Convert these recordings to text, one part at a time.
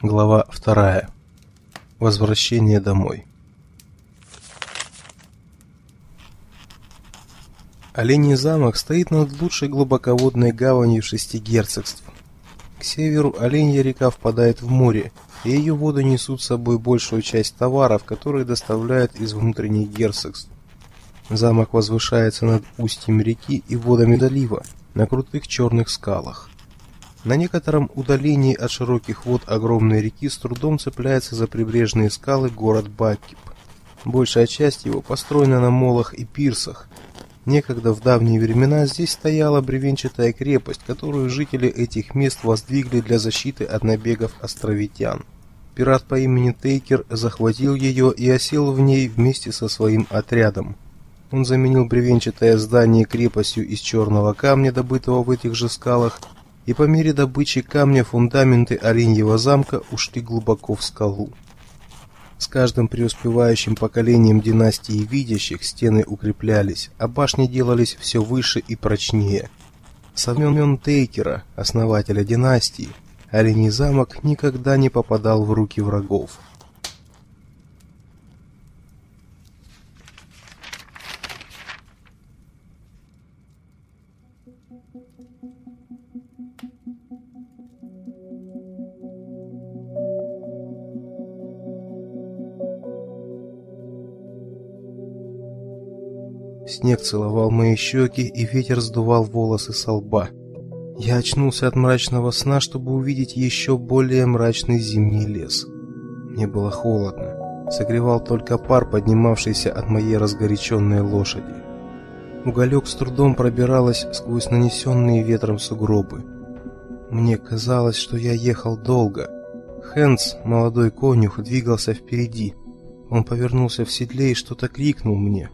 Глава вторая. Возвращение домой. Оленей замок стоит над лучшей глубоководной гаванью шести герцогств. К северу Оленья река впадает в море, и ее воды несут с собой большую часть товаров, которые доставляют из внутренних герцогств. Замок возвышается над устьем реки и водами долива, на крутых черных скалах. На некотором удалении от широких вод огромной реки с трудом цепляется за прибрежные скалы город Баккип. Большая часть его построена на молах и пирсах. Некогда в давние времена здесь стояла бревенчатая крепость, которую жители этих мест воздвигли для защиты от набегов островитян. Пират по имени Тейкер захватил ее и осел в ней вместе со своим отрядом. Он заменил бревенчатое здание крепостью из черного камня, добытого в этих же скалах, и по мере добычи камня фундаменты Оленьего замка ушли глубоко в скалу. С каждым преуспевающим поколением династии видящих стены укреплялись, а башни делались все выше и прочнее. Со времен Тейкера, основателя династии, Оленей замок никогда не попадал в руки врагов. Снег целовал мои щеки, и ветер сдувал волосы со лба. Я очнулся от мрачного сна, чтобы увидеть еще более мрачный зимний лес. Мне было холодно. Согревал только пар, поднимавшийся от моей разгоряченной лошади. Уголек с трудом пробиралась сквозь нанесенные ветром сугробы. Мне казалось, что я ехал долго. Хэнс, молодой конюх, двигался впереди. Он повернулся в седле и что-то крикнул мне.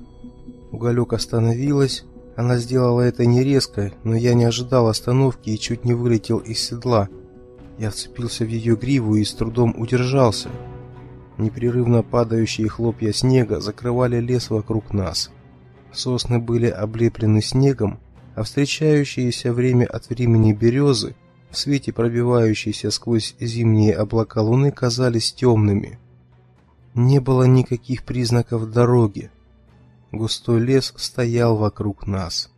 Уголек остановилась. Она сделала это не резко, но я не ожидал остановки и чуть не вылетел из седла. Я вцепился в ее гриву и с трудом удержался. Непрерывно падающие хлопья снега закрывали лес вокруг нас. Сосны были облеплены снегом, а встречающиеся время от времени березы, в свете пробивающиеся сквозь зимние облака луны, казались темными. Не было никаких признаков дороги. Густой лес стоял вокруг нас.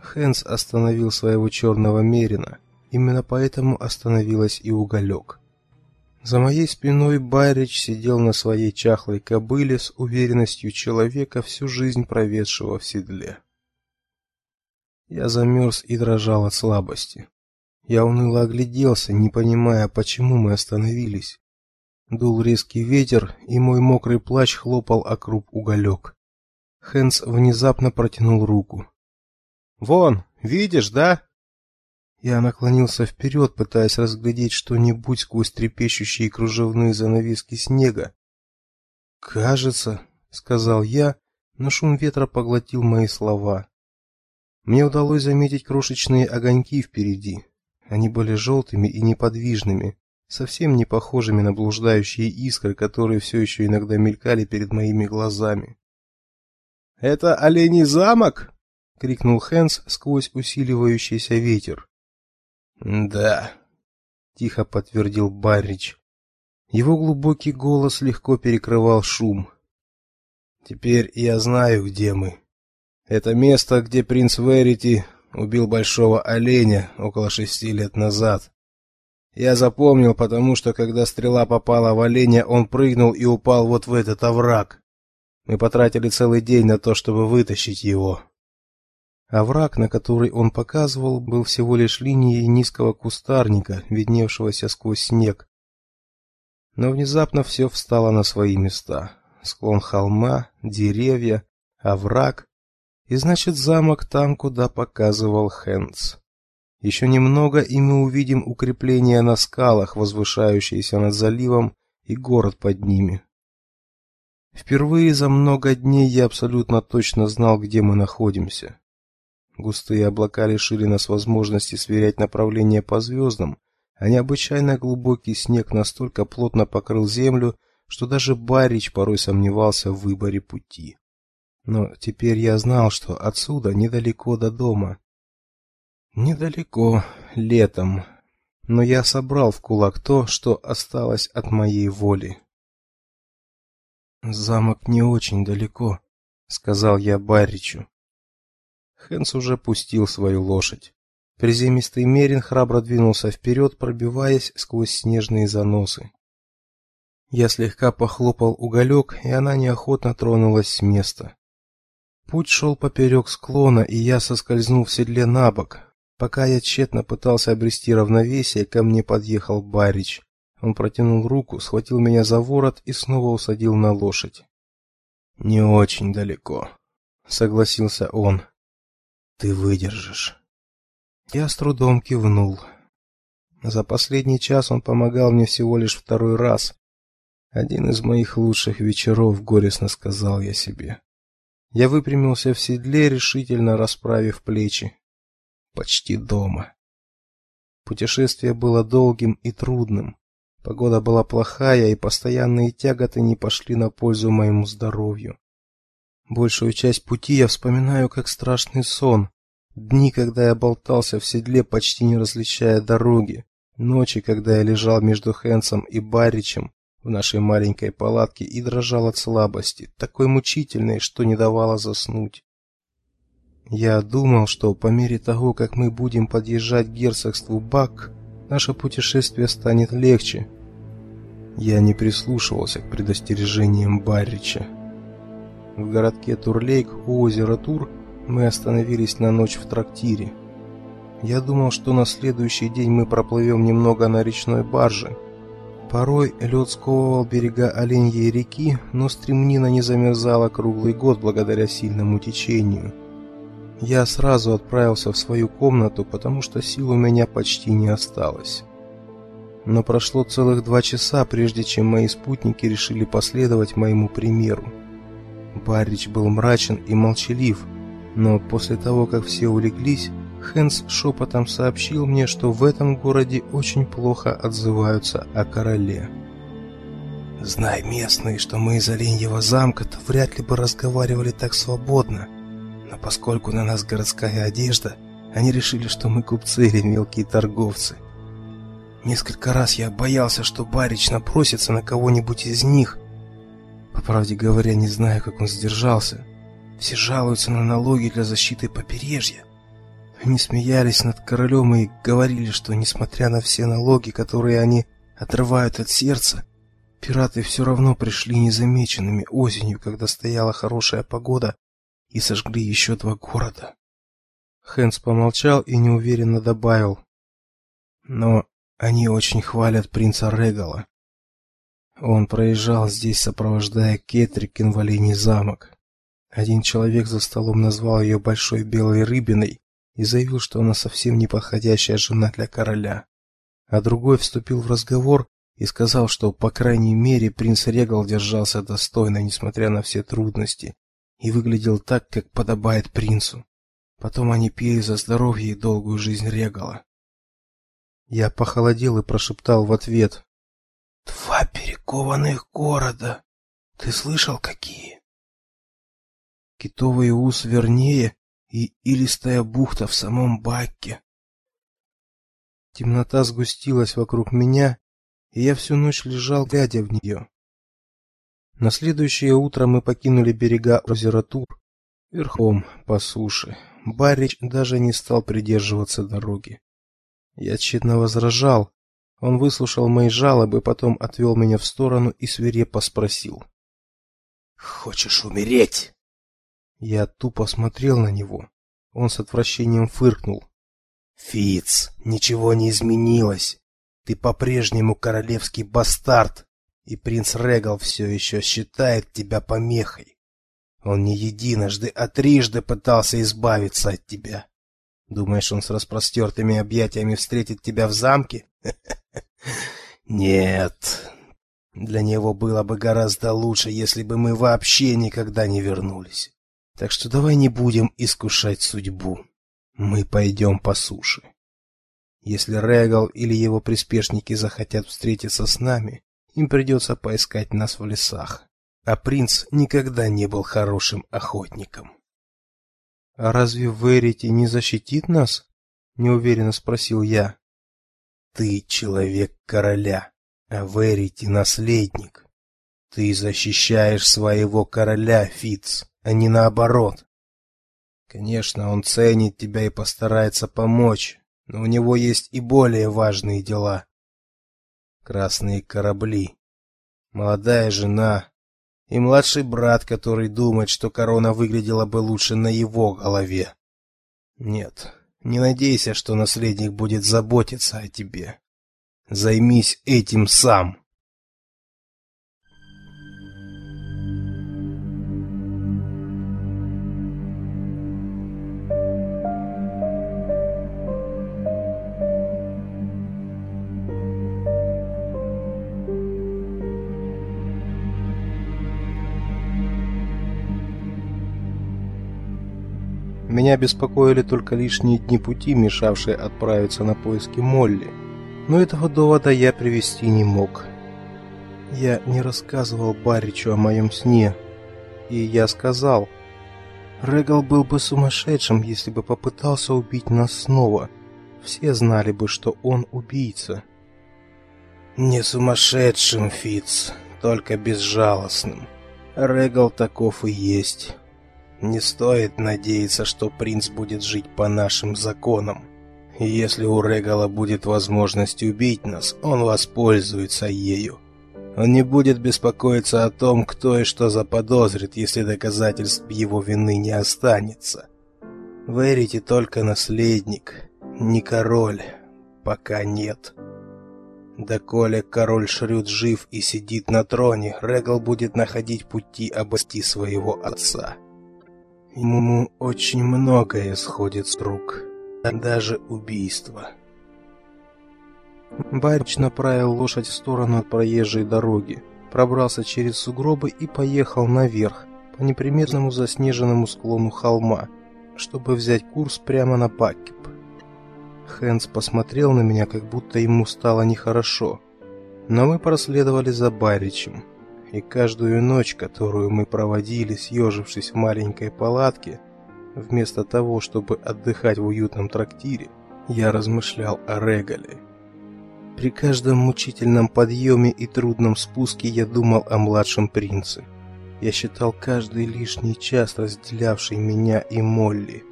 Хэнс остановил своего черного мерина. Именно поэтому остановилась и уголек. За моей спиной Байрич сидел на своей чахлой кобыле с уверенностью человека, всю жизнь проведшего в седле. Я замерз и дрожал от слабости. Я уныло огляделся, не понимая, почему мы остановились. Дул резкий ветер, и мой мокрый плащ хлопал о круп уголек. Хэнс внезапно протянул руку. «Вон, видишь, да?» Я наклонился вперед, пытаясь разглядеть что-нибудь сквозь трепещущие кружевные занавески снега. «Кажется», — сказал я, но шум ветра поглотил мои слова. Мне удалось заметить крошечные огоньки впереди. Они были желтыми и неподвижными, совсем не похожими на блуждающие искры, которые все еще иногда мелькали перед моими глазами. Это оленей замок? крикнул Хэнс сквозь усиливающийся ветер. Да, тихо подтвердил Баррич. Его глубокий голос легко перекрывал шум. Теперь я знаю, где мы. Это место, где принц Верити убил большого оленя около шести лет назад. Я запомнил, потому что когда стрела попала в оленя, он прыгнул и упал вот в этот овраг. Мы потратили целый день на то, чтобы вытащить его. А враг, на который он показывал, был всего лишь линией низкого кустарника, видневшегося сквозь снег. Но внезапно все встало на свои места. Склон холма, деревья, овраг, и значит замок там, куда показывал Хэнс. Еще немного, и мы увидим укрепления на скалах, возвышающиеся над заливом, и город под ними. Впервые за много дней я абсолютно точно знал, где мы находимся. Густые облака лишили нас возможности сверять направление по звездам, а необычайно глубокий снег настолько плотно покрыл землю, что даже Барич порой сомневался в выборе пути. Но теперь я знал, что отсюда недалеко до дома. Недалеко, летом. но я собрал в кулак то, что осталось от моей воли. Замок не очень далеко, сказал я Барричу. Хэнс уже пустил свою лошадь. Приземистый мерин храбро двинулся вперед, пробиваясь сквозь снежные заносы. Я слегка похлопал уголек, и она неохотно тронулась с места. Путь шел поперек склона, и я соскользнул в седле на бок. Пока я тщетно пытался обрести равновесие, ко мне подъехал Барич. Он протянул руку, схватил меня за ворот и снова усадил на лошадь. Не очень далеко, согласился он. Ты выдержишь. Я с трудом кивнул. За последний час он помогал мне всего лишь второй раз. Один из моих лучших вечеров, горестно сказал я себе. Я выпрямился в седле, решительно расправив плечи. Почти дома. Путешествие было долгим и трудным. Погода была плохая, и постоянные тяготы не пошли на пользу моему здоровью. Большую часть пути я вспоминаю как страшный сон. Дни, когда я болтался в седле, почти не различая дороги, ночи, когда я лежал между Хенсом и Баричем в нашей маленькой палатке и дрожал от слабости, такой мучительной, что не давало заснуть. Я думал, что по мере того, как мы будем подъезжать к герцогству Бак, наше путешествие станет легче. Я не прислушивался к предостережениям Баррича. В городке Турлейк у озера Тур мы остановились на ночь в трактире. Я думал, что на следующий день мы проплывем немного на речной барже. Порой лед сковывал берега Оленьей реки, но стремнина не замерзала круглый год благодаря сильному течению. Я сразу отправился в свою комнату, потому что сил у меня почти не осталось. Но прошло целых два часа, прежде чем мои спутники решили последовать моему примеру. Барич был мрачен и молчалив, но после того, как все улеглись, Хэнс шепотом сообщил мне, что в этом городе очень плохо отзываются о короле. Знай местные, что мы из Оленьего замка, то вряд ли бы разговаривали так свободно. Но поскольку на нас городская одежда, они решили, что мы купцы или мелкие торговцы. Несколько раз я боялся, что Барич напросится на кого-нибудь из них. По правде говоря, не знаю, как он сдержался. Все жалуются на налоги для защиты побережья. Они смеялись над королем и говорили, что несмотря на все налоги, которые они отрывают от сердца, пираты все равно пришли незамеченными осенью, когда стояла хорошая погода и сожгли еще два города. Хэнс помолчал и неуверенно добавил: "Но они очень хвалят принца Регала. Он проезжал здесь, сопровождая Кетрикин в Оленей замок. Один человек за столом назвал ее большой белой рыбиной и заявил, что она совсем не подходящая жена для короля. А другой вступил в разговор и сказал, что по крайней мере принц Регал держался достойно, несмотря на все трудности, и выглядел так, как подобает принцу. Потом они пили за здоровье и долгую жизнь Регала. Я похолодел и прошептал в ответ: "Два перекованных города. Ты слышал какие? Китовый ус вернее и илистая бухта в самом Бакке". Темнота сгустилась вокруг меня, и я всю ночь лежал, глядя в нее. На следующее утро мы покинули берега озера Тур верхом по суше. Барич даже не стал придерживаться дороги. Я тщетно возражал. Он выслушал мои жалобы, потом отвел меня в сторону и свирепо спросил: "Хочешь умереть?" Я тупо смотрел на него. Он с отвращением фыркнул. "Фиц, ничего не изменилось. Ты по-прежнему королевский бастард и принц Регал все еще считает тебя помехой. Он не единожды, а трижды пытался избавиться от тебя. Думаешь, он с распростертыми объятиями встретит тебя в замке? Нет. Для него было бы гораздо лучше, если бы мы вообще никогда не вернулись. Так что давай не будем искушать судьбу. Мы пойдем по суше. Если Регал или его приспешники захотят встретиться с нами, им придется поискать нас в лесах. А принц никогда не был хорошим охотником. Разве Верити не защитит нас? неуверенно спросил я. Ты человек короля, а Верити наследник. Ты защищаешь своего короля, Фиц, а не наоборот. Конечно, он ценит тебя и постарается помочь, но у него есть и более важные дела. Красные корабли, молодая жена и младший брат, который думает, что корона выглядела бы лучше на его голове. Нет, не надейся, что наследник будет заботиться о тебе. Займись этим сам. Меня беспокоили только лишние дни пути, мешавшие отправиться на поиски Молли. Но этого довода я привести не мог. Я не рассказывал Баричу о моем сне, и я сказал, Регал был бы сумасшедшим, если бы попытался убить нас снова. Все знали бы, что он убийца. Не сумасшедшим, Фиц, только безжалостным. Регал таков и есть. Не стоит надеяться, что принц будет жить по нашим законам. Если у Регала будет возможность убить нас, он воспользуется ею. Он не будет беспокоиться о том, кто и что заподозрит, если доказательств его вины не останется. Верите только наследник, не король, пока нет. Доколе король Шрюд жив и сидит на троне, Регал будет находить пути обойти своего отца. Ему очень многое сходит с рук, даже убийство. Барич направил лошадь в сторону от проезжей дороги, пробрался через сугробы и поехал наверх, по неприметному заснеженному склону холма, чтобы взять курс прямо на Паккип. Хэнс посмотрел на меня, как будто ему стало нехорошо, но мы проследовали за Баричем и каждую ночь, которую мы проводили, съежившись в маленькой палатке, вместо того, чтобы отдыхать в уютном трактире, я размышлял о Регале. При каждом мучительном подъеме и трудном спуске я думал о младшем принце. Я считал каждый лишний час, разделявший меня и Молли.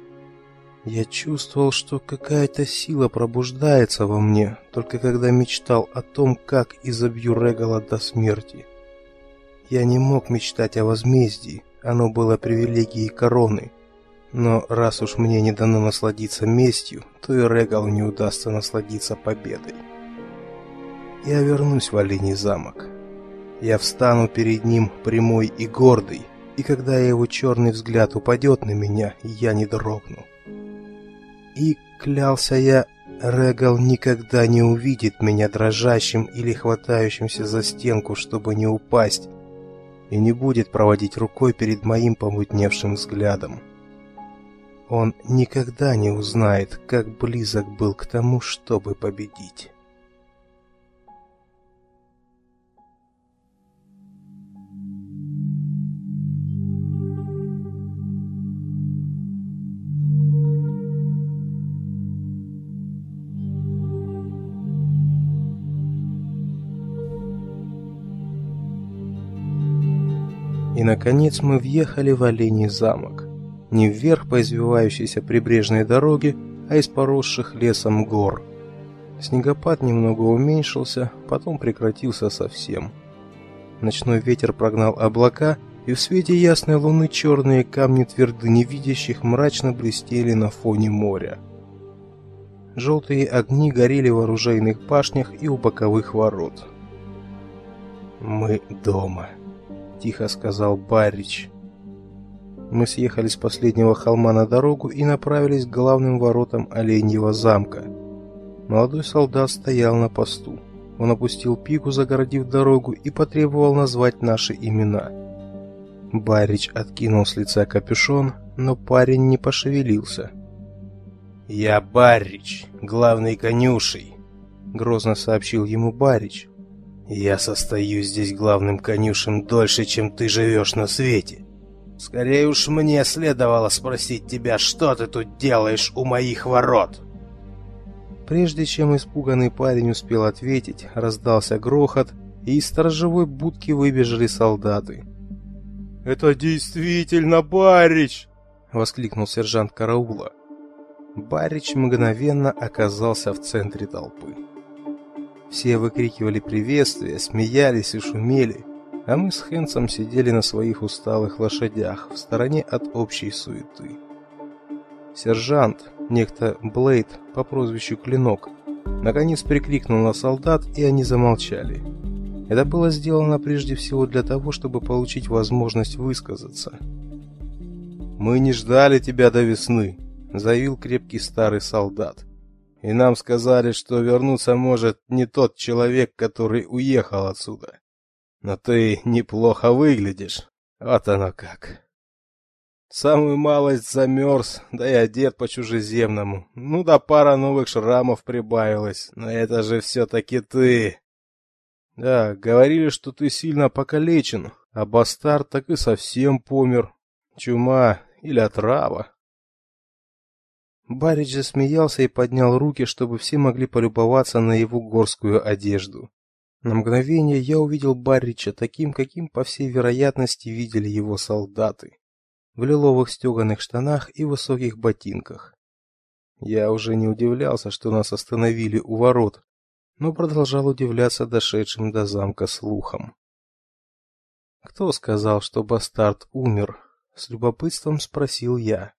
Я чувствовал, что какая-то сила пробуждается во мне, только когда мечтал о том, как изобью Регала до смерти. Я не мог мечтать о возмездии, оно было привилегией короны. Но раз уж мне не дано насладиться местью, то и Регалу не удастся насладиться победой. Я вернусь в Оленей замок. Я встану перед ним прямой и гордый, и когда его черный взгляд упадет на меня, я не дрогну. И клялся я, Регал никогда не увидит меня дрожащим или хватающимся за стенку, чтобы не упасть, и не будет проводить рукой перед моим помутневшим взглядом. Он никогда не узнает, как близок был к тому, чтобы победить. И, наконец, мы въехали в Оленей замок. Не вверх по извивающейся прибрежной дороге, а из поросших лесом гор. Снегопад немного уменьшился, потом прекратился совсем. Ночной ветер прогнал облака, и в свете ясной луны черные камни твердыни видящих мрачно блестели на фоне моря. Желтые огни горели в оружейных башнях и у боковых ворот. «Мы дома», тихо сказал Барич. Мы съехали с последнего холма на дорогу и направились к главным воротам Оленьего замка. Молодой солдат стоял на посту. Он опустил пику, загородив дорогу, и потребовал назвать наши имена. Барич откинул с лица капюшон, но парень не пошевелился. «Я Барич, главный конюшей», — грозно сообщил ему Барич. Я состою здесь главным конюшем дольше, чем ты живешь на свете. Скорее уж мне следовало спросить тебя, что ты тут делаешь у моих ворот. Прежде чем испуганный парень успел ответить, раздался грохот, и из сторожевой будки выбежали солдаты. «Это действительно Барич!» — воскликнул сержант караула. Барич мгновенно оказался в центре толпы. Все выкрикивали приветствия, смеялись и шумели, а мы с Хэнсом сидели на своих усталых лошадях в стороне от общей суеты. Сержант, некто Блейд по прозвищу Клинок, наконец прикрикнул на солдат, и они замолчали. Это было сделано прежде всего для того, чтобы получить возможность высказаться. «Мы не ждали тебя до весны», — заявил крепкий старый солдат. «И нам сказали, что вернуться может не тот человек, который уехал отсюда. Но ты неплохо выглядишь. Вот оно как. Самую малость замерз, да и одет по-чужеземному. Ну да пара новых шрамов прибавилось, но это же все-таки ты. Да, говорили, что ты сильно покалечен, а бастард так и совсем помер. Чума или отрава. Барич засмеялся и поднял руки, чтобы все могли полюбоваться на его горскую одежду. На мгновение я увидел Баррича таким, каким, по всей вероятности, видели его солдаты. В лиловых стеганых штанах и высоких ботинках. Я уже не удивлялся, что нас остановили у ворот, но продолжал удивляться дошедшим до замка слухам. Кто сказал, что бастард умер? С любопытством спросил я.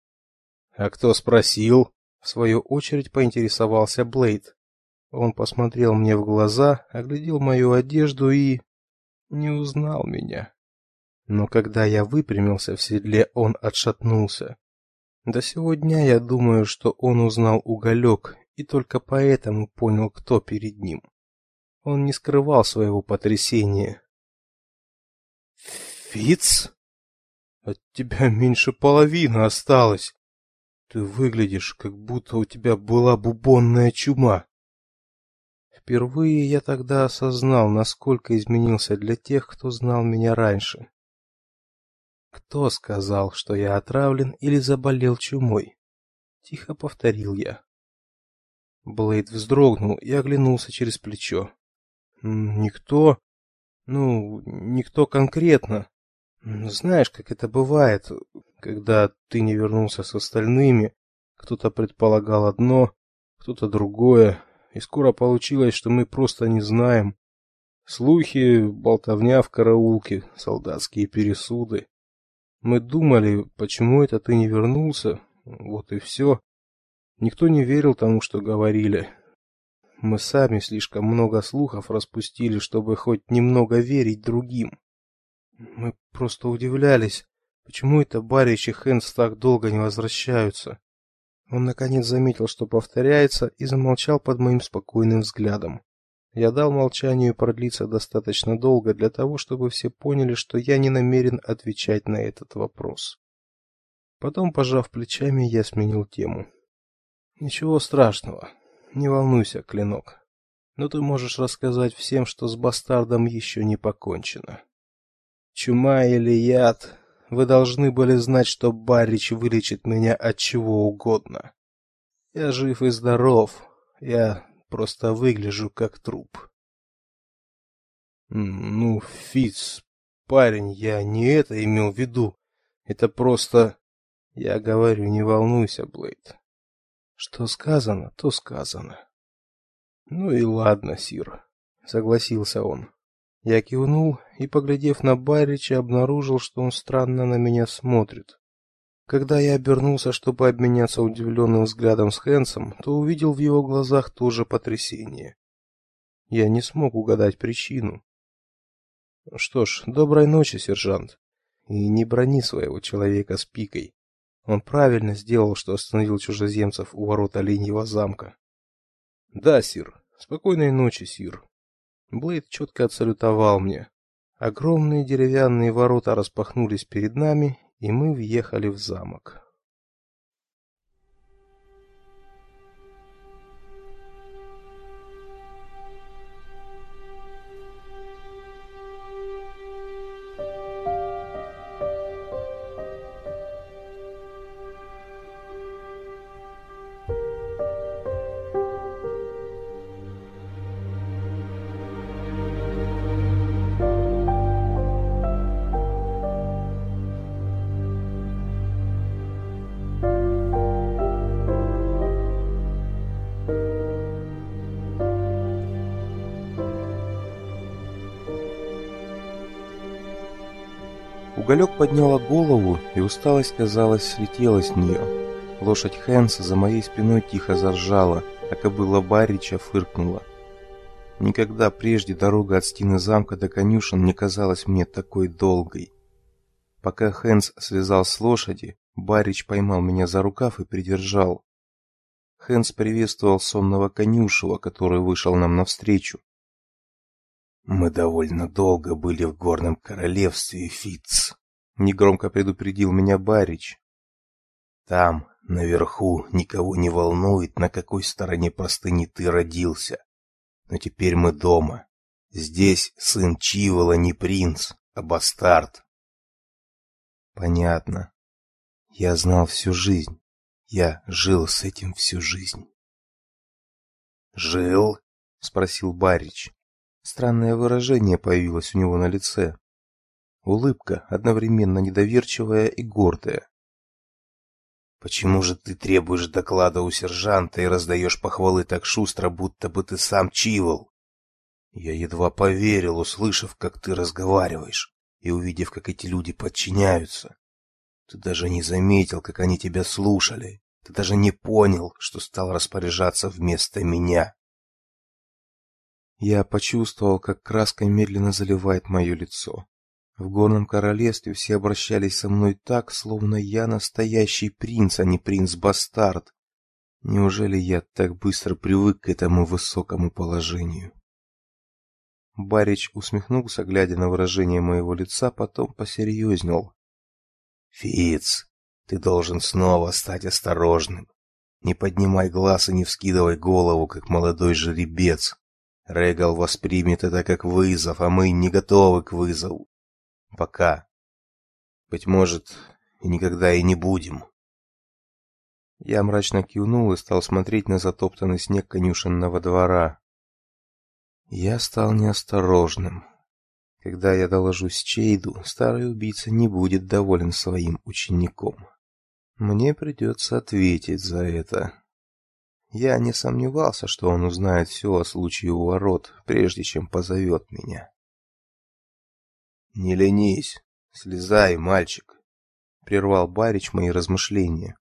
А кто спросил? В свою очередь поинтересовался Блейд. Он посмотрел мне в глаза, оглядел мою одежду и не узнал меня. Но когда я выпрямился в седле, он отшатнулся. До сегодня я думаю, что он узнал уголек и только поэтому понял, кто перед ним. Он не скрывал своего потрясения. Фиц, от тебя меньше половины осталось. Ты выглядишь, как будто у тебя была бубонная чума. Впервые я тогда осознал, насколько изменился для тех, кто знал меня раньше. Кто сказал, что я отравлен или заболел чумой? Тихо повторил я. Блейд вздрогнул и оглянулся через плечо. Никто, ну, никто конкретно. Знаешь, как это бывает, когда ты не вернулся с остальными, кто-то предполагал одно, кто-то другое, и скоро получилось, что мы просто не знаем. Слухи, болтовня в караулке, солдатские пересуды. Мы думали, почему это ты не вернулся, вот и все. Никто не верил тому, что говорили. Мы сами слишком много слухов распустили, чтобы хоть немного верить другим. Мы просто удивлялись, почему это Барич и Хэнс так долго не возвращаются. Он наконец заметил, что повторяется, и замолчал под моим спокойным взглядом. Я дал молчанию продлиться достаточно долго для того, чтобы все поняли, что я не намерен отвечать на этот вопрос. Потом, пожав плечами, я сменил тему. Ничего страшного. Не волнуйся, Клинок. Но ты можешь рассказать всем, что с бастардом еще не покончено. Чума или яд, вы должны были знать, что Баррич вылечит меня от чего угодно. Я жив и здоров. Я просто выгляжу как труп. Ну, Фиц, парень, я не это имел в виду. Это просто я говорю, не волнуйся, Блейд. Что сказано, то сказано. Ну и ладно, сир, согласился он. Я кивнул и, поглядев на Барича, обнаружил, что он странно на меня смотрит. Когда я обернулся, чтобы обменяться удивленным взглядом с Хэнсом, то увидел в его глазах тоже потрясение. Я не смог угадать причину. Что ж, доброй ночи, сержант. И не брони своего человека с пикой. Он правильно сделал, что остановил чужеземцев у ворот Оленьего замка. Да, сир. Спокойной ночи, сир. Блейд четко отсалютовал мне. Огромные деревянные ворота распахнулись перед нами, и мы въехали в замок. Уголек подняла голову, и усталость, казалось, слетела с нее. Лошадь Хэнса за моей спиной тихо заржала, а кобыла Барича фыркнула. Никогда прежде дорога от стены замка до конюшен не казалась мне такой долгой. Пока Хэнс слезал с лошади, Барич поймал меня за рукав и придержал. Хэнс приветствовал сонного конюшева, который вышел нам навстречу. Мы довольно долго были в горном королевстве, Фиц. Негромко предупредил меня Барич. Там, наверху, никого не волнует, на какой стороне простыни ты родился. Но теперь мы дома. Здесь сын Чивола не принц, а бастард. Понятно. Я знал всю жизнь. Я жил с этим всю жизнь. Жил? спросил Барич. Странное выражение появилось у него на лице. Улыбка, одновременно недоверчивая и гордая. Почему же ты требуешь доклада у сержанта и раздаешь похвалы так шустро, будто бы ты сам чивал? Я едва поверил, услышав, как ты разговариваешь, и увидев, как эти люди подчиняются. Ты даже не заметил, как они тебя слушали. Ты даже не понял, что стал распоряжаться вместо меня. Я почувствовал, как краска медленно заливает мое лицо. В горном королевстве все обращались со мной так, словно я настоящий принц, а не принц-бастард. Неужели я так быстро привык к этому высокому положению? Барич усмехнулся, глядя на выражение моего лица, потом посерьезнел. Фиц, ты должен снова стать осторожным. Не поднимай глаз и не вскидывай голову, как молодой жеребец. Регал воспримет это как вызов, а мы не готовы к вызову. Пока. Быть может, и никогда и не будем. Я мрачно кивнул и стал смотреть на затоптанный снег конюшенного двора. Я стал неосторожным. Когда я доложусь Чейду, старый убийца не будет доволен своим учеником. Мне придется ответить за это. Я не сомневался, что он узнает все о случае у ворот, прежде чем позовет меня. Не ленись, слезай, мальчик, прервал Барич мои размышления.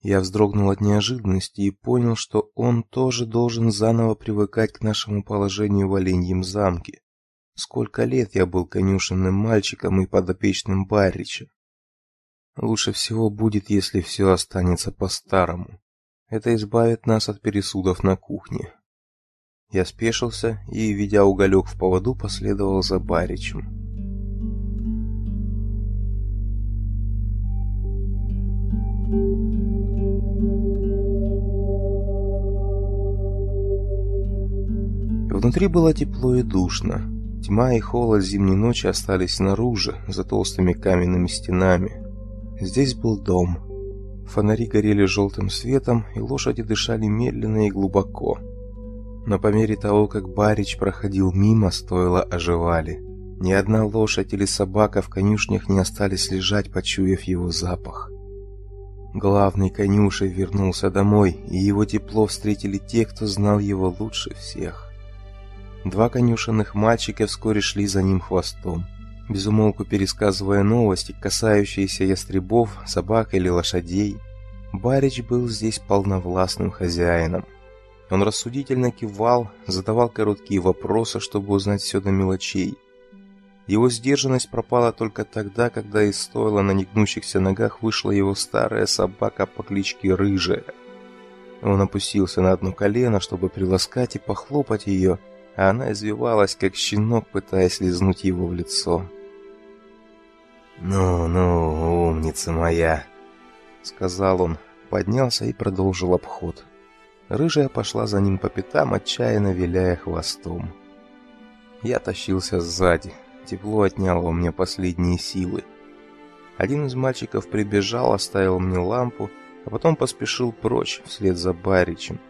Я вздрогнул от неожиданности и понял, что он тоже должен заново привыкать к нашему положению в Оленьем замке. Сколько лет я был конюшенным мальчиком и подопечным Барича. Лучше всего будет, если все останется по-старому. Это избавит нас от пересудов на кухне. Я спешился и, ведя уголек в поводу, последовал за Баричем. Внутри было тепло и душно. Тьма и холод зимней ночи остались снаружи, за толстыми каменными стенами. Здесь был дом, Фонари горели желтым светом, и лошади дышали медленно и глубоко. Но по мере того, как Барич проходил мимо, стоило оживали. Ни одна лошадь или собака в конюшнях не остались лежать, почуяв его запах. Главный конюшей вернулся домой, и его тепло встретили те, кто знал его лучше всех. Два конюшенных мальчика вскоре шли за ним хвостом безумолку пересказывая новости, касающиеся ястребов, собак или лошадей. Барич был здесь полновластным хозяином. Он рассудительно кивал, задавал короткие вопросы, чтобы узнать все до мелочей. Его сдержанность пропала только тогда, когда из стойла на негнущихся ногах вышла его старая собака по кличке Рыжая. Он опустился на одно колено, чтобы приласкать и похлопать ее, а она извивалась, как щенок, пытаясь лизнуть его в лицо. «Ну-ну, умница моя!» — сказал он, поднялся и продолжил обход. Рыжая пошла за ним по пятам, отчаянно виляя хвостом. Я тащился сзади, тепло отняло у меня последние силы. Один из мальчиков прибежал, оставил мне лампу, а потом поспешил прочь вслед за Баричем.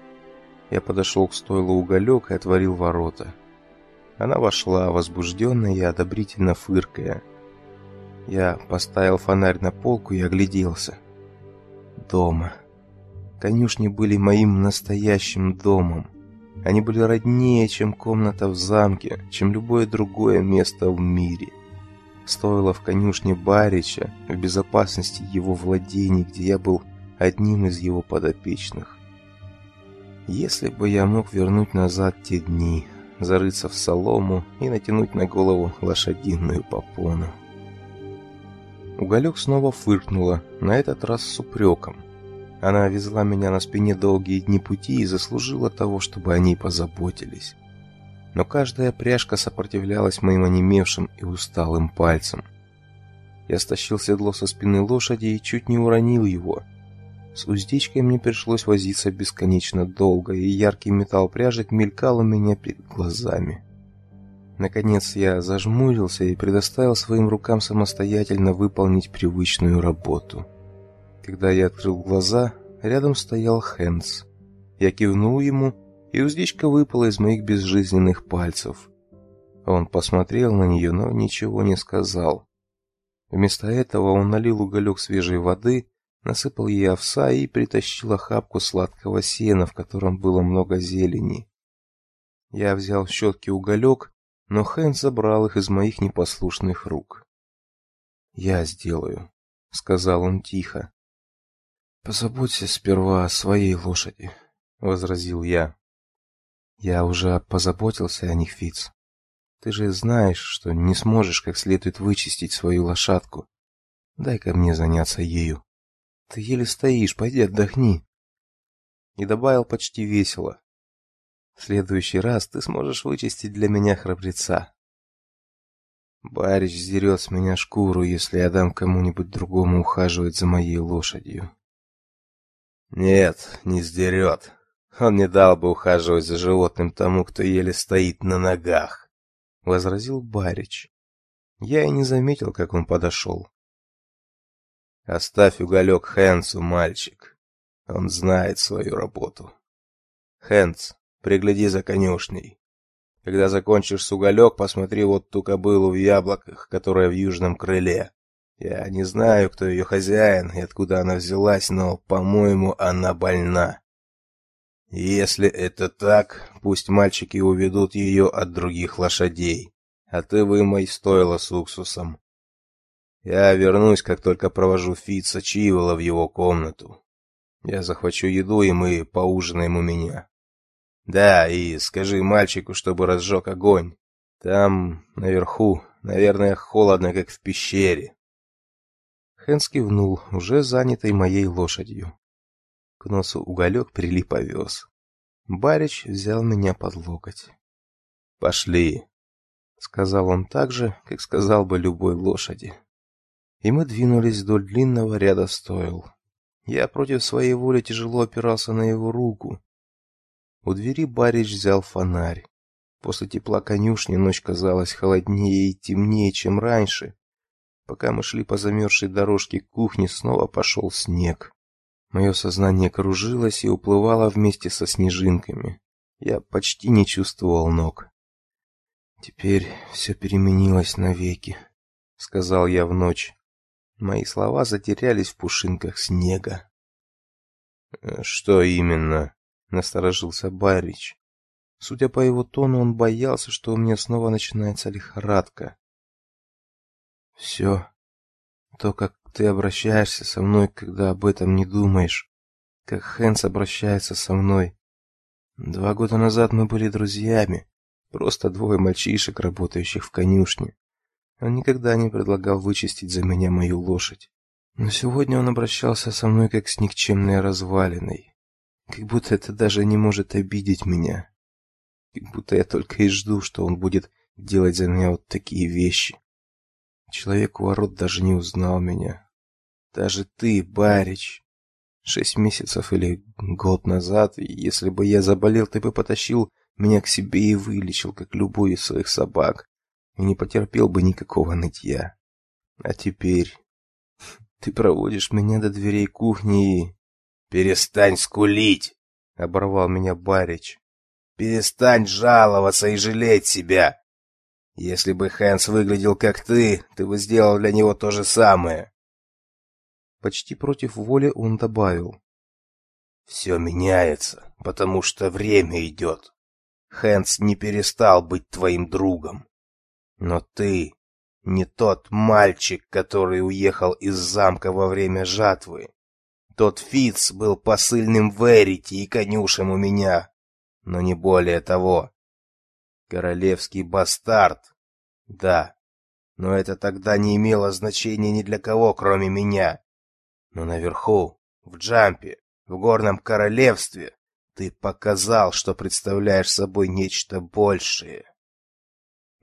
Я подошел к стойлу уголек и отворил ворота. Она вошла, возбужденная и одобрительно фыркая. Я поставил фонарь на полку и огляделся. Дома. Конюшни были моим настоящим домом. Они были роднее, чем комната в замке, чем любое другое место в мире. стоило в конюшне Барича, в безопасности его владений, где я был одним из его подопечных. Если бы я мог вернуть назад те дни, зарыться в солому и натянуть на голову лошадиную попону. Уголек снова фыркнула, на этот раз с упреком. Она везла меня на спине долгие дни пути и заслужила того, чтобы о ней позаботились но каждая пряжка сопротивлялась моим онемевшим и усталым пальцам. Я стащил седло со спины лошади и чуть не уронил его. С уздечкой мне пришлось возиться бесконечно долго, и яркий металл пряжек мелькал у меня перед глазами. Наконец я зажмурился и предоставил своим рукам самостоятельно выполнить привычную работу. Когда я открыл глаза, рядом стоял Хэнс. Я кивнул ему, и уздечка выпала из моих безжизненных пальцев. Он посмотрел на нее, но ничего не сказал. Вместо этого он налил уголек свежей воды, насыпал ей овса и притащил охапку сладкого сена, в котором было много зелени. Я взял щетки уголек, но Хэн забрал их из моих непослушных рук. «Я сделаю», — сказал он тихо. «Позаботься сперва о своей лошади», — возразил я. Я уже позаботился о них, Фиц. Ты же знаешь, что не сможешь как следует вычистить свою лошадку. Дай-ка мне заняться ею. Ты еле стоишь, пойди отдохни. И добавил почти весело. В следующий раз ты сможешь вычистить для меня храбреца. Барич сдерет с меня шкуру, если я дам кому-нибудь другому ухаживать за моей лошадью. Нет, не сдерет. Он не дал бы ухаживать за животным тому, кто еле стоит на ногах, возразил Барич. Я и не заметил, как он подошел. Оставь уголек Хэнсу, мальчик. Он знает свою работу. Хэнс, пригляди за конюшней. Когда закончишь с уголек, посмотри вот ту кобылу в яблоках, которая в южном крыле. Я не знаю, кто ее хозяин и откуда она взялась, но, по-моему, она больна. Если это так, пусть мальчики уведут ее от других лошадей, а ты вымой стойло с уксусом. Я вернусь, как только провожу Фица Чивола в его комнату. Я захвачу еду, и мы поужинаем у меня. Да, и скажи мальчику, чтобы разжег огонь. Там, наверху, наверное, холодно, как в пещере. Хэнс кивнул, уже занятой моей лошадью. К носу уголек прилип овес. Барич взял меня под локоть. «Пошли», — сказал он так же, как сказал бы любой лошади. И мы двинулись вдоль длинного ряда стоил. Я против своей воли тяжело опирался на его руку. У двери Барич взял фонарь. После тепла конюшни ночь казалась холоднее и темнее, чем раньше. Пока мы шли по замерзшей дорожке к кухне, снова пошел снег. Мое сознание кружилось и уплывало вместе со снежинками. Я почти не чувствовал ног. Теперь все переменилось навеки, сказал я в ночь. Мои слова затерялись в пушинках снега. «Э, что именно? насторожился Барич. Судя по его тону, он боялся, что у меня снова начинается лихорадка. Все, то, как ты обращаешься со мной, когда об этом не думаешь, как Хэнс обращается со мной. Два года назад мы были друзьями, просто двое мальчишек, работающих в конюшне. Он никогда не предлагал вычистить за меня мою лошадь. Но сегодня он обращался со мной как с никчемной развалиной, как будто это даже не может обидеть меня. Как будто я только и жду, что он будет делать за меня вот такие вещи. Человек у ворот даже не узнал меня. Даже ты, Барич. Шесть месяцев или год назад, если бы я заболел, ты бы потащил меня к себе и вылечил, как любой из своих собак, и не потерпел бы никакого нытья. А теперь ты проводишь меня до дверей кухни и... «Перестань скулить!» — оборвал меня Барич. «Перестань жаловаться и жалеть себя! Если бы Хэнс выглядел как ты, ты бы сделал для него то же самое. Почти против воли он добавил: «Все меняется, потому что время идет. Хэнс не перестал быть твоим другом. Но ты Не тот мальчик, который уехал из замка во время жатвы. Тот Фиц был посыльным в Эрите и конюшем у меня, но не более того. Королевский бастард. Да, но это тогда не имело значения ни для кого, кроме меня. Но наверху, в Джампе, в горном королевстве, ты показал, что представляешь собой нечто большее.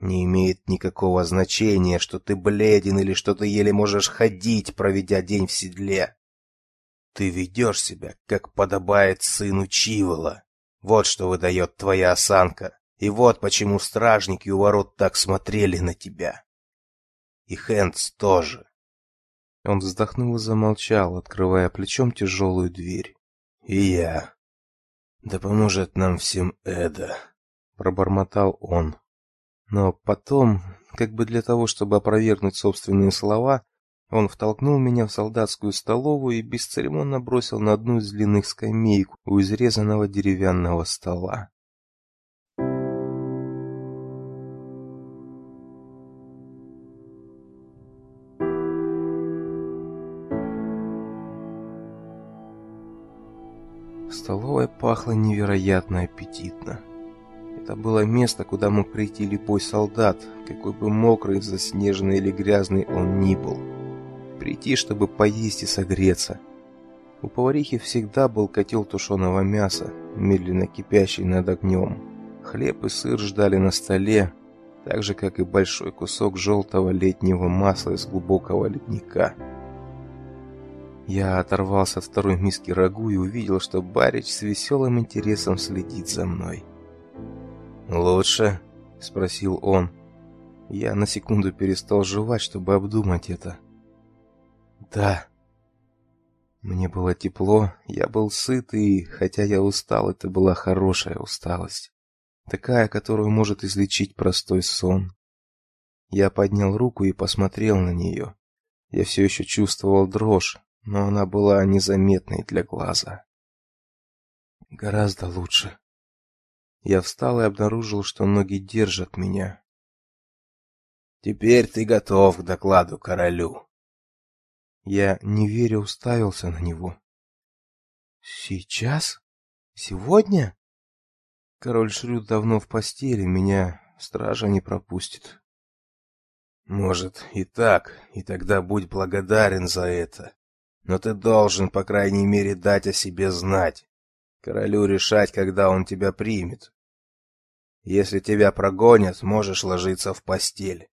Не имеет никакого значения, что ты бледен или что ты еле можешь ходить, проведя день в седле. Ты ведешь себя, как подобает сыну Чивола. Вот что выдает твоя осанка. И вот почему стражники у ворот так смотрели на тебя. И Хэндс тоже. Он вздохнул и замолчал, открывая плечом тяжелую дверь. И я. Да поможет нам всем Эда, пробормотал он. Но потом, как бы для того, чтобы опровергнуть собственные слова, он втолкнул меня в солдатскую столовую и бесцеремонно бросил на одну из длинных скамеек у изрезанного деревянного стола. Столовая пахла невероятно аппетитно. Это было место, куда мог прийти любой солдат, какой бы мокрый, заснеженный или грязный он ни был. Прийти, чтобы поесть и согреться. У поварихи всегда был котел тушеного мяса, медленно кипящий над огнем. Хлеб и сыр ждали на столе, так же, как и большой кусок желтого летнего масла из глубокого ледника. Я оторвался от второй миски рагу и увидел, что Барич с веселым интересом следит за мной. «Лучше?» — спросил он. Я на секунду перестал жевать, чтобы обдумать это. «Да». Мне было тепло, я был сыт, и, хотя я устал, это была хорошая усталость. Такая, которую может излечить простой сон. Я поднял руку и посмотрел на нее. Я все еще чувствовал дрожь, но она была незаметной для глаза. Гораздо лучше. Я встал и обнаружил, что ноги держат меня. Теперь ты готов к докладу королю. Я не веря уставился на него. Сейчас? Сегодня? Король Шрюд давно в постели, меня стража не пропустит. Может, и так, и тогда будь благодарен за это. Но ты должен, по крайней мере, дать о себе знать. Королю решать, когда он тебя примет. Если тебя прогонят, можешь ложиться в постель.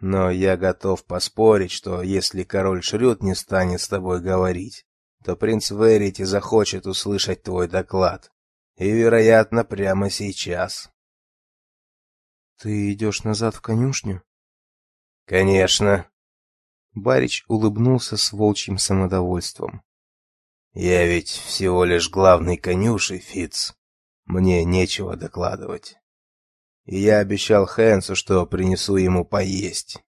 Но я готов поспорить, что если король Шрюд не станет с тобой говорить, то принц Верити захочет услышать твой доклад. И, вероятно, прямо сейчас. Ты идешь назад в конюшню? Конечно. Барич улыбнулся с волчьим самодовольством. Я ведь всего лишь главный конюшей, Фиц. Мне нечего докладывать. И я обещал Хэнсу, что принесу ему поесть.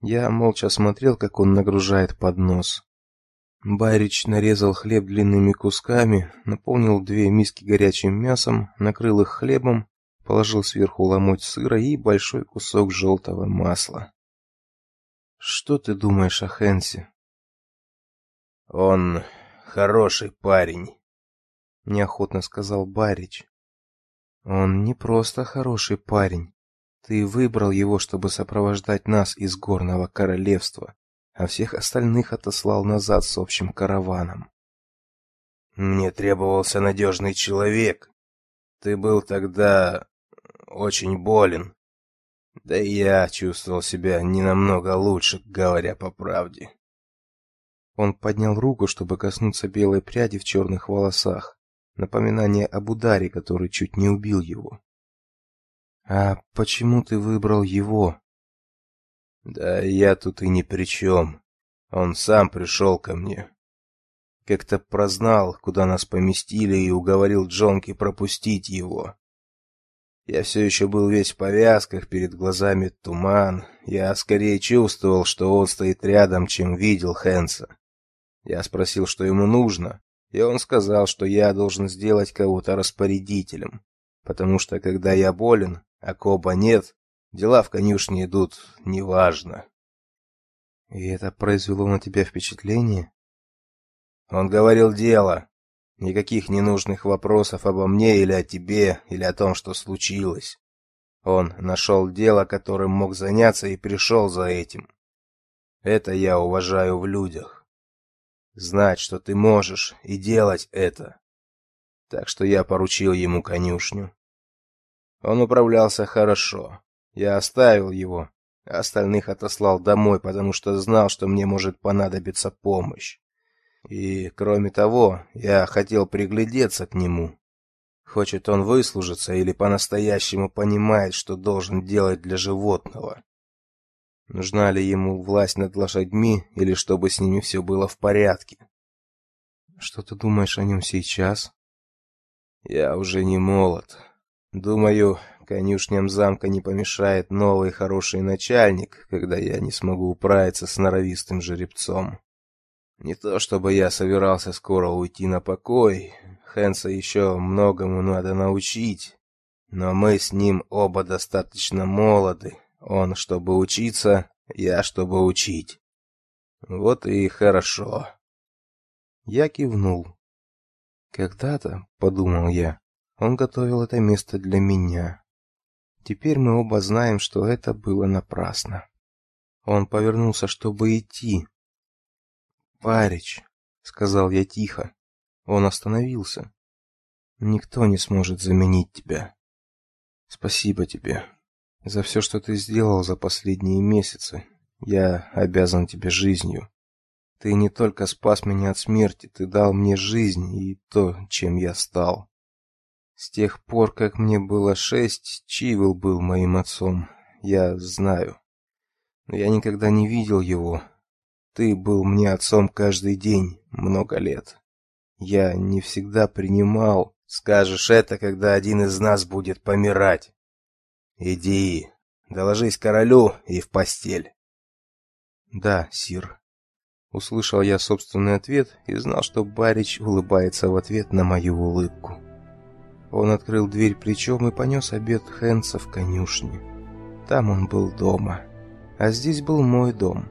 Я молча смотрел, как он нагружает поднос. Байрич нарезал хлеб длинными кусками, наполнил две миски горячим мясом, накрыл их хлебом, положил сверху ломоть сыра и большой кусок желтого масла. Что ты думаешь о Хэнсе? Он хороший парень, неохотно сказал Барич. Он не просто хороший парень. Ты выбрал его, чтобы сопровождать нас из горного королевства, а всех остальных отослал назад с общим караваном. Мне требовался надежный человек. Ты был тогда очень болен. Да и я чувствовал себя не намного лучше, говоря по правде. Он поднял руку, чтобы коснуться белой пряди в черных волосах напоминание об ударе, который чуть не убил его. А почему ты выбрал его? Да я тут и ни при чем. Он сам пришел ко мне. Как-то прознал, куда нас поместили, и уговорил Джонки пропустить его. Я все еще был весь в повязках, перед глазами туман. Я скорее чувствовал, что он стоит рядом, чем видел Хенса. Я спросил, что ему нужно, и он сказал, что я должен сделать кого-то распорядителем, потому что когда я болен, а Коба нет, Дела в конюшне идут неважно. И это произвело на тебя впечатление? Он говорил дело. Никаких ненужных вопросов обо мне или о тебе, или о том, что случилось. Он нашел дело, которым мог заняться и пришел за этим. Это я уважаю в людях. Знать, что ты можешь и делать это. Так что я поручил ему конюшню. Он управлялся хорошо. Я оставил его, а остальных отослал домой, потому что знал, что мне может понадобиться помощь. И, кроме того, я хотел приглядеться к нему. Хочет он выслужиться или по-настоящему понимает, что должен делать для животного. Нужна ли ему власть над лошадьми или чтобы с ними все было в порядке? Что ты думаешь о нем сейчас? Я уже не молод. Думаю, конюшням замка не помешает новый хороший начальник, когда я не смогу управиться с норовистым жеребцом. Не то чтобы я собирался скоро уйти на покой, Хенса еще многому надо научить, но мы с ним оба достаточно молоды. Он чтобы учиться, я чтобы учить. Вот и хорошо. Я кивнул. Когда-то, подумал я, он готовил это место для меня. Теперь мы оба знаем, что это было напрасно. Он повернулся, чтобы идти. "Парич", сказал я тихо. Он остановился. "Никто не сможет заменить тебя. Спасибо тебе за все, что ты сделал за последние месяцы. Я обязан тебе жизнью. Ты не только спас меня от смерти, ты дал мне жизнь и то, чем я стал. С тех пор, как мне было шесть, Чивил был моим отцом. Я знаю. Но я никогда не видел его. Ты был мне отцом каждый день, много лет. Я не всегда принимал. Скажешь это, когда один из нас будет помирать. Иди, доложись королю и в постель. Да, сир. Услышал я собственный ответ и знал, что Барич улыбается в ответ на мою улыбку. Он открыл дверь плечом и понес обед Хэнса в конюшне. Там он был дома, а здесь был мой дом.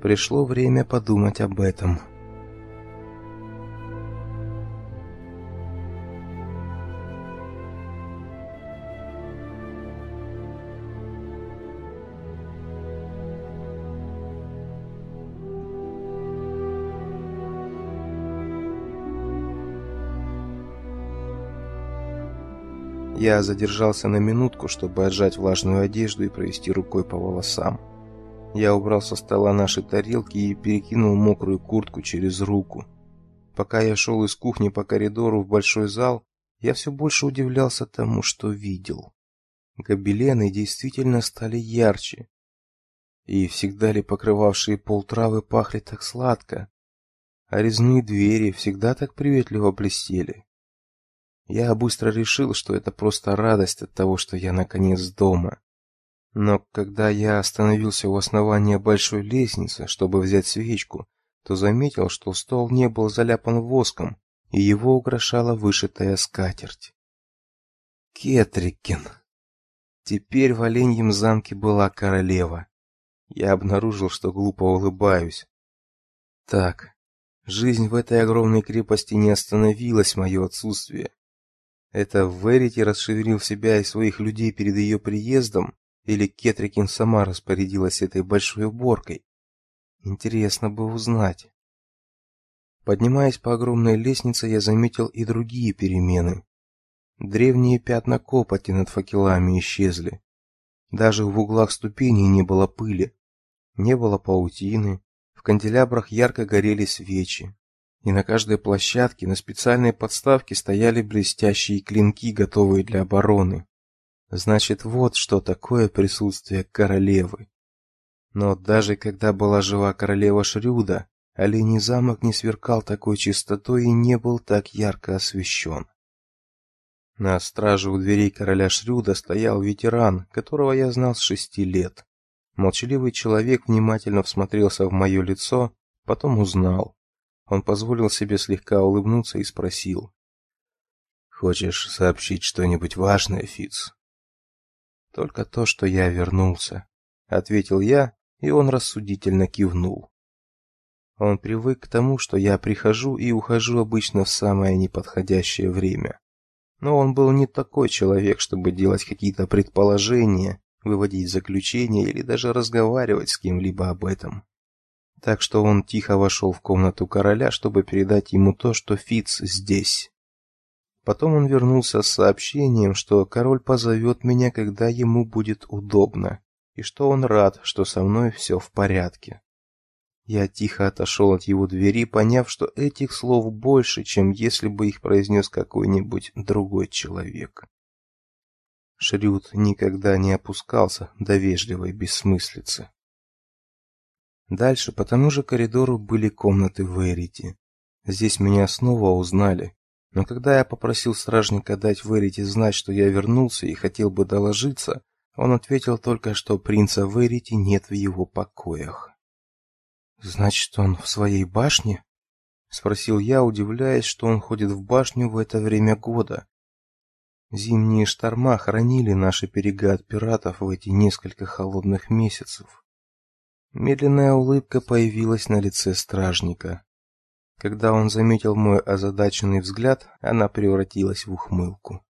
Пришло время подумать об этом. Я задержался на минутку, чтобы отжать влажную одежду и провести рукой по волосам. Я убрал со стола наши тарелки и перекинул мокрую куртку через руку. Пока я шел из кухни по коридору в большой зал, я все больше удивлялся тому, что видел. Гобелены действительно стали ярче. И всегда ли покрывавшие пол травы пахли так сладко? А резные двери всегда так приветливо блестели. Я быстро решил, что это просто радость от того, что я наконец дома. Но когда я остановился у основания большой лестницы, чтобы взять свечку, то заметил, что стол не был заляпан воском, и его украшала вышитая скатерть. Кетрикин. Теперь в Оленьем замке была королева. Я обнаружил, что глупо улыбаюсь. Так, жизнь в этой огромной крепости не остановилась мое отсутствие. Это Верити расшевелил себя и своих людей перед ее приездом, или Кетрикин сама распорядилась этой большой уборкой? Интересно бы узнать. Поднимаясь по огромной лестнице, я заметил и другие перемены. Древние пятна копоти над факелами исчезли. Даже в углах ступеней не было пыли, не было паутины, в канделябрах ярко горели свечи и на каждой площадке на специальной подставке стояли блестящие клинки, готовые для обороны. Значит, вот что такое присутствие королевы. Но даже когда была жива королева Шрюда, Оленей замок не сверкал такой чистотой и не был так ярко освещен. На страже у дверей короля Шрюда стоял ветеран, которого я знал с шести лет. Молчаливый человек внимательно всмотрелся в мое лицо, потом узнал. Он позволил себе слегка улыбнуться и спросил: "Хочешь сообщить что-нибудь важное, Фиц?" Только то, что я вернулся, ответил я, и он рассудительно кивнул. Он привык к тому, что я прихожу и ухожу обычно в самое неподходящее время. Но он был не такой человек, чтобы делать какие-то предположения, выводить заключения или даже разговаривать с кем-либо об этом. Так что он тихо вошел в комнату короля, чтобы передать ему то, что Фиц здесь. Потом он вернулся с сообщением, что король позовет меня, когда ему будет удобно, и что он рад, что со мной все в порядке. Я тихо отошел от его двери, поняв, что этих слов больше, чем если бы их произнес какой-нибудь другой человек. Шрюд никогда не опускался до вежливой бессмыслицы. Дальше по тому же коридору были комнаты Верити. Здесь меня снова узнали, но когда я попросил стражника дать Верити знать, что я вернулся и хотел бы доложиться, он ответил только, что принца Верити нет в его покоях. Значит, он в своей башне? спросил я, удивляясь, что он ходит в башню в это время года. Зимние шторма хранили наши берега от пиратов в эти несколько холодных месяцев. Медленная улыбка появилась на лице стражника. Когда он заметил мой озадаченный взгляд, она превратилась в ухмылку.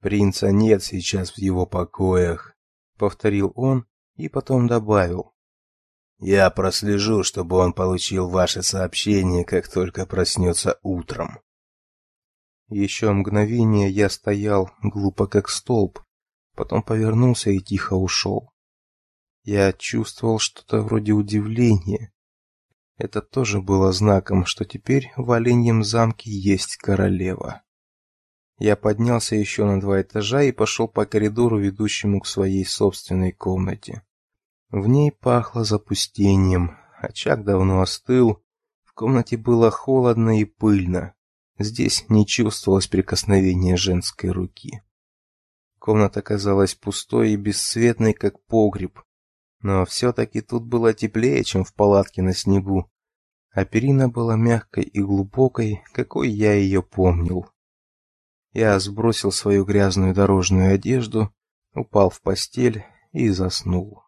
Принца нет сейчас в его покоях, повторил он и потом добавил: я прослежу, чтобы он получил ваше сообщение, как только проснется утром. Еще мгновение я стоял глупо как столб, потом повернулся и тихо ушел. Я чувствовал что-то вроде удивления. Это тоже было знаком, что теперь в Оленьем замке есть королева. Я поднялся еще на два этажа и пошел по коридору, ведущему к своей собственной комнате. В ней пахло запустением. Очаг давно остыл. В комнате было холодно и пыльно. Здесь не чувствовалось прикосновения женской руки. Комната казалась пустой и бесцветной, как погреб. Но все таки тут было теплее, чем в палатке на снегу. А перина была мягкой и глубокой, какой я ее помнил. Я сбросил свою грязную дорожную одежду, упал в постель и заснул.